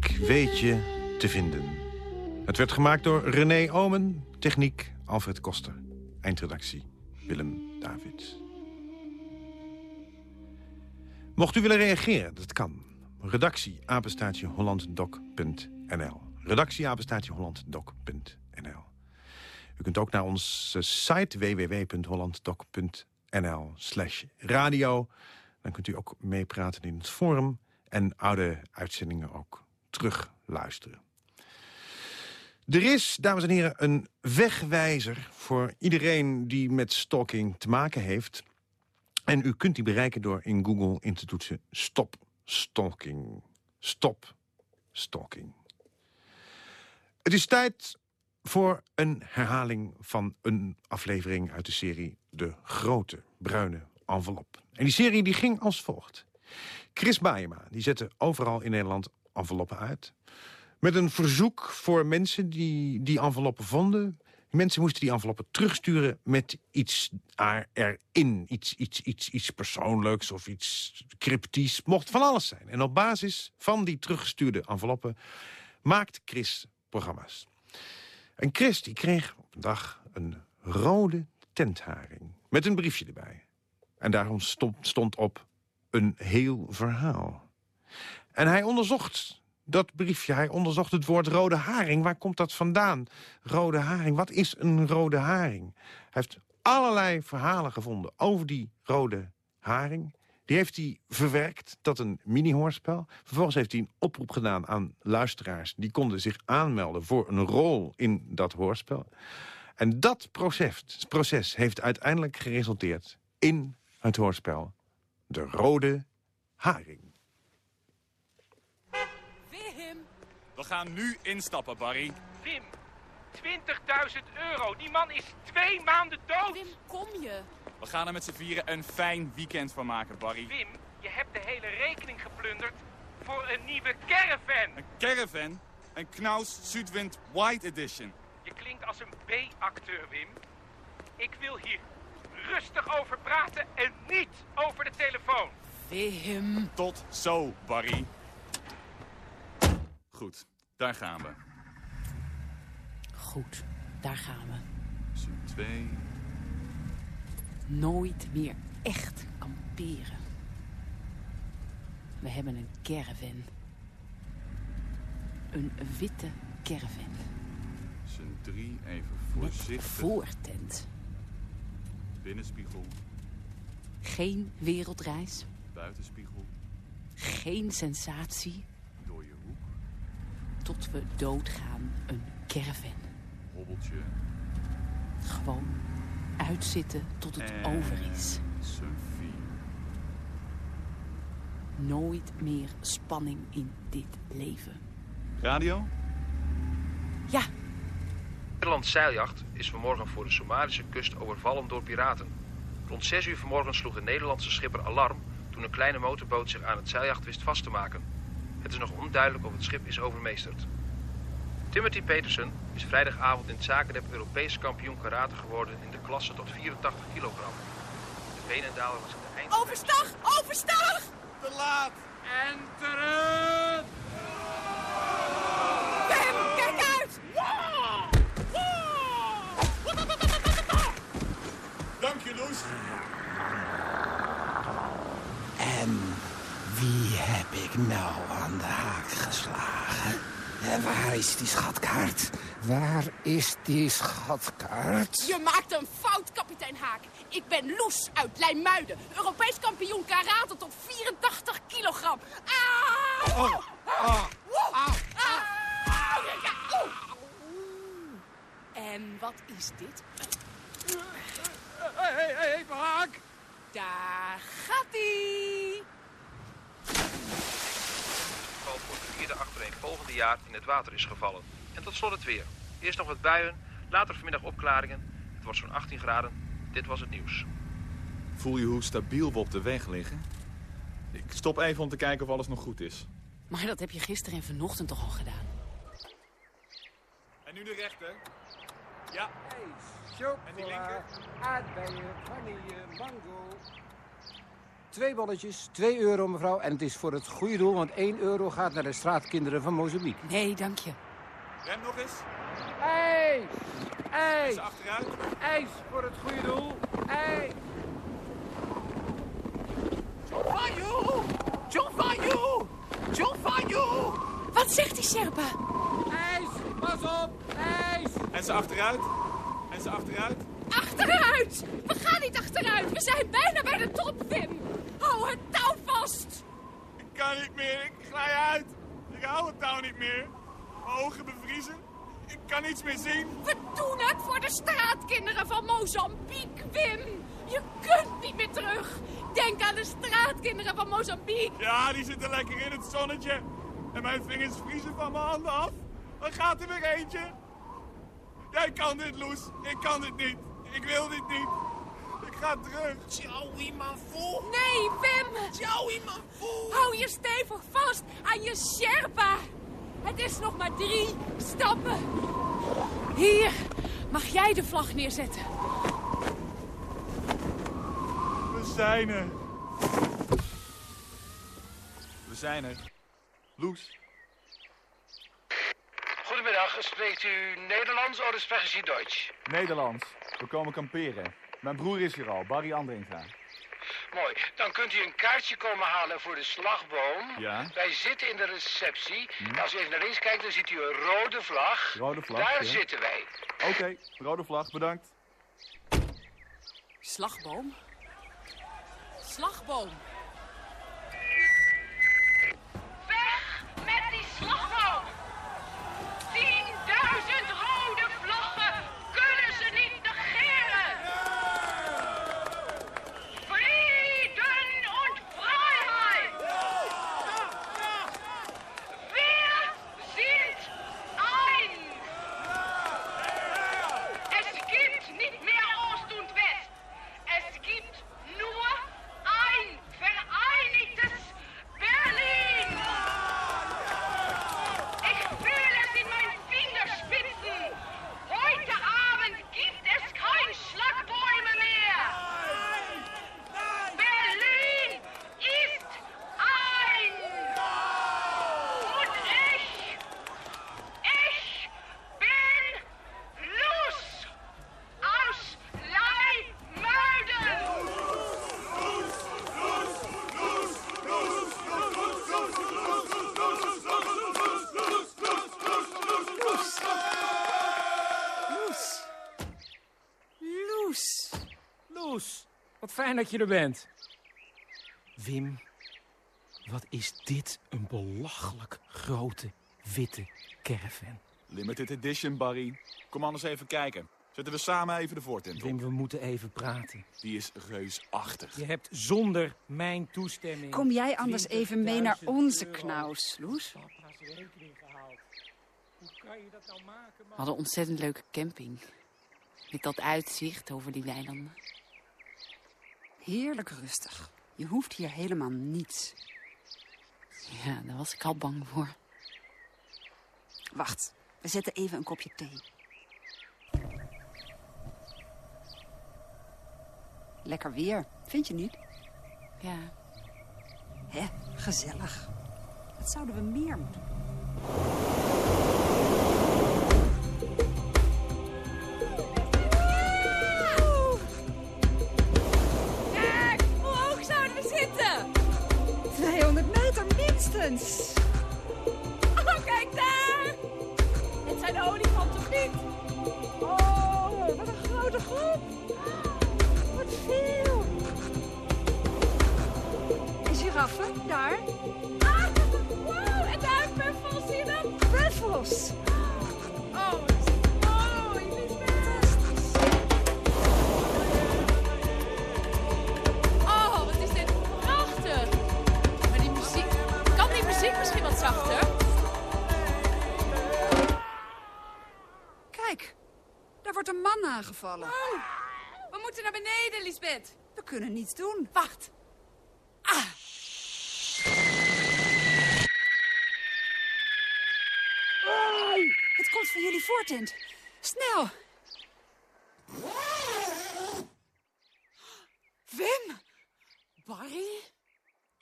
Ik weet je te vinden. Het werd gemaakt door René Omen, techniek Alfred Koster, eindredactie Willem Davids. Mocht u willen reageren, dat kan. Redactie apenstaatje hollanddoc.nl Redactie apenstaatje hollanddoc.nl U kunt ook naar onze site www.hollanddoc.nl slash radio. Dan kunt u ook meepraten in het forum en oude uitzendingen ook terugluisteren. Er is, dames en heren, een wegwijzer voor iedereen die met stalking te maken heeft. En u kunt die bereiken door in Google in te toetsen stop stalking. Stop stalking. Het is tijd voor een herhaling van een aflevering uit de serie De Grote Bruine Envelop. En die serie die ging als volgt. Chris Baema die zette overal in Nederland enveloppen uit. Met een verzoek voor mensen die die enveloppen vonden. Mensen moesten die enveloppen terugsturen met iets erin. Iets, iets, iets, iets persoonlijks of iets cryptisch. Mocht van alles zijn. En op basis van die teruggestuurde enveloppen maakt Chris programma's. En Chris die kreeg op een dag een rode tentharing. Met een briefje erbij. En daarom stond, stond op een heel verhaal. En hij onderzocht dat briefje. Hij onderzocht het woord rode haring. Waar komt dat vandaan? Rode haring, wat is een rode haring? Hij heeft allerlei verhalen gevonden over die rode haring. Die heeft hij verwerkt tot een mini-hoorspel. Vervolgens heeft hij een oproep gedaan aan luisteraars. Die konden zich aanmelden voor een rol in dat hoorspel. En dat proces, proces heeft uiteindelijk geresulteerd in het hoorspel De Rode Haring. Wim! We gaan nu instappen, Barry. Wim, 20.000 euro. Die man is twee maanden dood. Wim, kom je? We gaan er met z'n vieren een fijn weekend van maken, Barry. Wim, je hebt de hele rekening geplunderd voor een nieuwe caravan. Een caravan? Een Knaus Südwind White Edition. Je klinkt als een B-acteur, Wim. Ik wil hier rustig over praten en niet over de telefoon. Wim. Tot zo, Barry. Goed, daar gaan we. Goed, daar gaan we. Z'n twee. Nooit meer echt kamperen. We hebben een caravan. Een witte caravan. Z'n drie even voorzichtig. Met voortent. Binnenspiegel. Geen wereldreis. Buitenspiegel. Geen sensatie. Tot we doodgaan. Een caravan. Hobbeltje. Gewoon uitzitten tot het en over is. Sophie. Nooit meer spanning in dit leven. Radio? Ja. Nederlands zeiljacht is vanmorgen voor de Somalische kust overvallen door piraten. Rond 6 uur vanmorgen sloeg de Nederlandse schipper alarm toen een kleine motorboot zich aan het zeiljacht wist vast te maken. Het is nog onduidelijk of het schip is overmeesterd. Timothy Peterson is vrijdagavond in het zakendep Europees kampioen karate geworden in de klasse tot 84 kilogram. De Venendaler was in de eind... Overstag! Overstag! Te laat! Enteren! Wim, kijk uit! Dank je, Loes. En wie heb ik nou aan de haak geslagen? En waar is die schatkaart? Waar is die schatkaart? Je maakt een fout, kapitein Haak. Ik ben Loes uit Leimuiden. Europees kampioen karate tot 84 kilogram. Ah! Oh, oh, ah, En wat is dit? Hé, hey, hey, haak! Daar gaat geval voor het vierde achtereenvolgende jaar in het water is gevallen. En tot slot het weer. Eerst nog wat buien, later vanmiddag opklaringen. Het wordt zo'n 18 graden. Dit was het nieuws. Voel je hoe stabiel we op de weg liggen? Ik stop even om te kijken of alles nog goed is. Maar dat heb je gisteren en vanochtend toch al gedaan? En nu de rechter. Ja. En die linker? Aardbeien, vanille, mango. Twee bolletjes, 2 euro mevrouw. En het is voor het goede doel, want 1 euro gaat naar de straatkinderen van Mozambique. Nee, dank je. Rem nog eens. Ijs! IJs! Achteruit. IJs voor het goede doel. IJs! John van you! John van you! John van you! Wat zegt die Sherpa? IJs! Pas op! IJs! En ze achteruit. En ze achteruit. Achteruit! We gaan niet achteruit. We zijn bijna bij de top, Wim. Vast. Ik kan niet meer. Ik glij uit. Ik hou het touw niet meer. Mijn ogen bevriezen. Ik kan niets meer zien. We doen het voor de straatkinderen van Mozambique, Wim. Je kunt niet meer terug. Denk aan de straatkinderen van Mozambique. Ja, die zitten lekker in het zonnetje. En mijn vingers vriezen van mijn handen af. Dan gaat er weer eentje. Jij kan dit, Loes. Ik kan dit niet. Ik wil dit niet. Ga terug. Joey, man vol. Nee, Wim. Joey, man vol. Hou je stevig vast aan je Sherpa. Het is nog maar drie stappen. Hier, mag jij de vlag neerzetten? We zijn er. We zijn er. Loes. Goedemiddag, spreekt u Nederlands of spreekt u Duits? Nederlands. We komen kamperen. Mijn broer is hier al, Barry Andringa. Mooi. Dan kunt u een kaartje komen halen voor de slagboom. Ja. Wij zitten in de receptie. Hm. Als u even naar links kijkt, dan ziet u een rode vlag. Rode vlag, Daar ja. zitten wij. Oké, rode vlag, bedankt. Slagboom? Slagboom. Weg met die slagboom! Fijn dat je er bent. Wim, wat is dit een belachelijk grote witte caravan. Limited edition, Barry. Kom anders even kijken. Zetten we samen even de voortent op. Wim, we moeten even praten. Die is reusachtig. Je hebt zonder mijn toestemming... Kom jij anders even mee naar 20.000 onze knaus, Loes? papa's rekening gehaald. Hoe kan je dat nou maken, We hadden een ontzettend leuke camping. Met dat uitzicht over die weilanden. Heerlijk rustig. Je hoeft hier helemaal niets. Ja, daar was ik al bang voor. Wacht, we zetten even een kopje thee. Lekker weer, vind je niet? Ja. Hè, gezellig. Dat zouden we meer moeten. Kijk, Oh, kijk daar! Het zijn olifanten of niet? Oh, wat een grote groep. Wat veel. En giraffen, daar. Ah, wow, en daar een buffel, zie je dat? Buffels. Oh, zachter? Kijk, daar wordt een man aangevallen. Oh, we moeten naar beneden, Lisbeth. We kunnen niets doen. Wacht. Ah. Het komt van jullie voortent. Snel. Wim, Barry?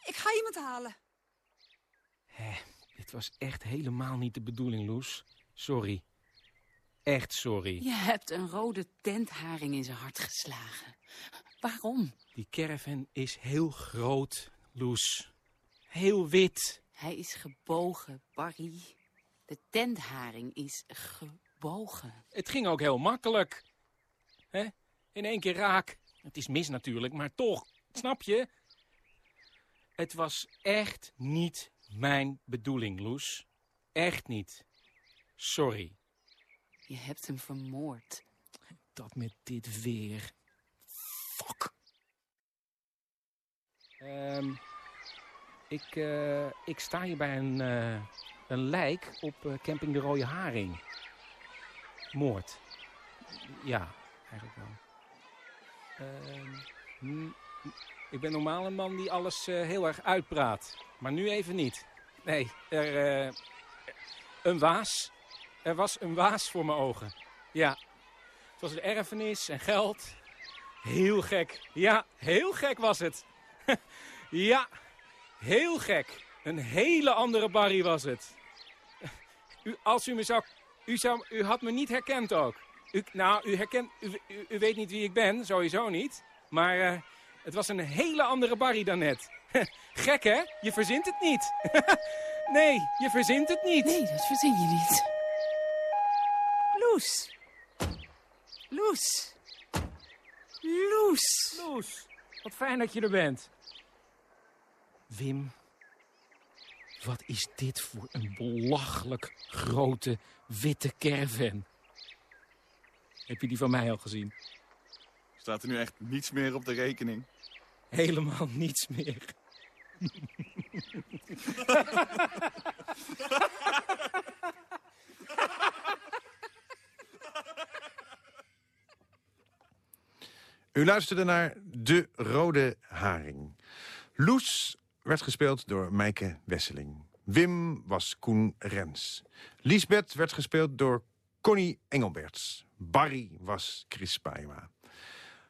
ik ga iemand halen. Hé, dit was echt helemaal niet de bedoeling, Loes. Sorry. Echt sorry. Je hebt een rode tentharing in zijn hart geslagen. Waarom? Die caravan is heel groot, Loes. Heel wit. Hij is gebogen, Barry. De tentharing is gebogen. Het ging ook heel makkelijk. Hè? In één keer raak. Het is mis natuurlijk, maar toch. Snap je? Het was echt niet mijn bedoeling, Loes. Echt niet. Sorry. Je hebt hem vermoord. Dat met dit weer. Fuck. Ehm, ik, eh, ik sta hier bij een, eh, een lijk op eh, camping De Rode Haring. Moord. Ja, eigenlijk wel. Ehm, n- n- ik ben normaal een man die alles eh, heel erg uitpraat. Maar nu even niet. Nee, er, eh, een waas. Er was een waas voor mijn ogen. Ja, het was erfenis en geld. Heel gek. Ja, heel gek was het. ja, heel gek. Een hele andere Barry was het. U, als u me zou... U, u had me niet herkend ook. U, nou, u herkent... U weet niet wie ik ben, sowieso niet. Maar eh, Het was een hele andere Barry dan net. Gek, hè? Je verzint het niet. nee, je verzint het niet. Nee, dat verzin je niet. Loes. Loes. Loes. Loes, wat fijn dat je er bent. Wim, wat is dit voor een belachelijk grote witte caravan? Heb je die van mij al gezien? Staat er nu echt niets meer op de rekening? Helemaal niets meer. U luisterde naar De Rode Haring. Loes werd gespeeld door Meike Wesseling. Wim was Koen Rens. Liesbeth werd gespeeld door Connie Engelberts. Barry was Chris Pijma.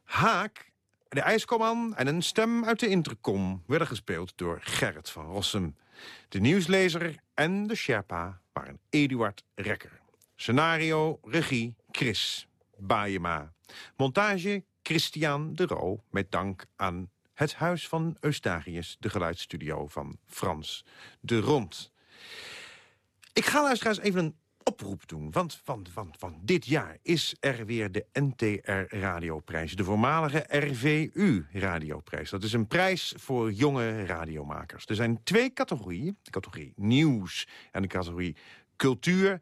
Haak, de ijskoman en een stem uit de intercom... werden gespeeld door Gerrit van Rossum. De nieuwslezer en de Sherpa waren Eduard Rekker. Scenario, regie, Chris Baayema. Montage, Christian de Roo, met dank aan het Huis van Eustachius... de geluidsstudio van Frans de Rond. Ik ga luisteraars even een oproep doen. Want, want, want dit jaar is er weer de NTR Radioprijs. De voormalige RVU Radioprijs. Dat is een prijs voor jonge radiomakers. Er zijn twee categorieën. De categorie nieuws en de categorie cultuur.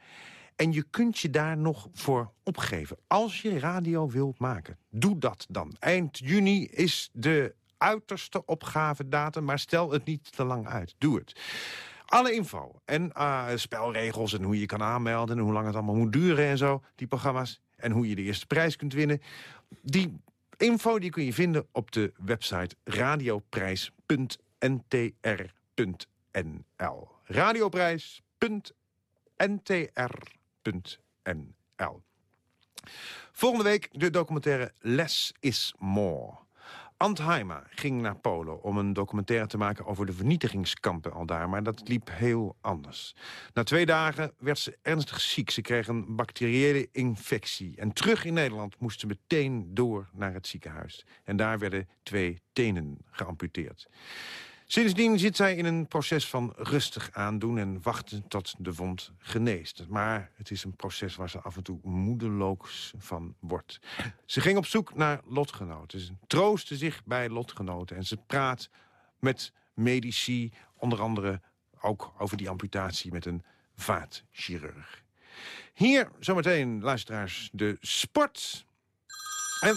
En je kunt je daar nog voor opgeven. Als je radio wilt maken, doe dat dan. Eind juni is de uiterste opgavedatum, maar stel het niet te lang uit. Doe het. Alle info en uh, spelregels en hoe je kan aanmelden... en hoe lang het allemaal moet duren en zo, die programma's. En hoe je de eerste prijs kunt winnen. Die info die kun je vinden op de website radioprijs.ntr.nl. Radioprijs.ntr.nl. Volgende week de documentaire Less is More... Ant Heima ging naar Polen om een documentaire te maken over de vernietigingskampen al daar. Maar dat liep heel anders. Na twee dagen werd ze ernstig ziek. Ze kreeg een bacteriële infectie. En terug in Nederland moest ze meteen door naar het ziekenhuis. En daar werden twee tenen geamputeerd. Sindsdien zit zij in een proces van rustig aandoen en wachten tot de wond geneest. Maar het is een proces waar ze af en toe moedeloos van wordt. Ze ging op zoek naar lotgenoten. Ze troostte zich bij lotgenoten en ze praat met medici, onder andere ook over die amputatie met een vaatchirurg. Hier zometeen, luisteraars, de sport. En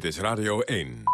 Dit is Radio 1.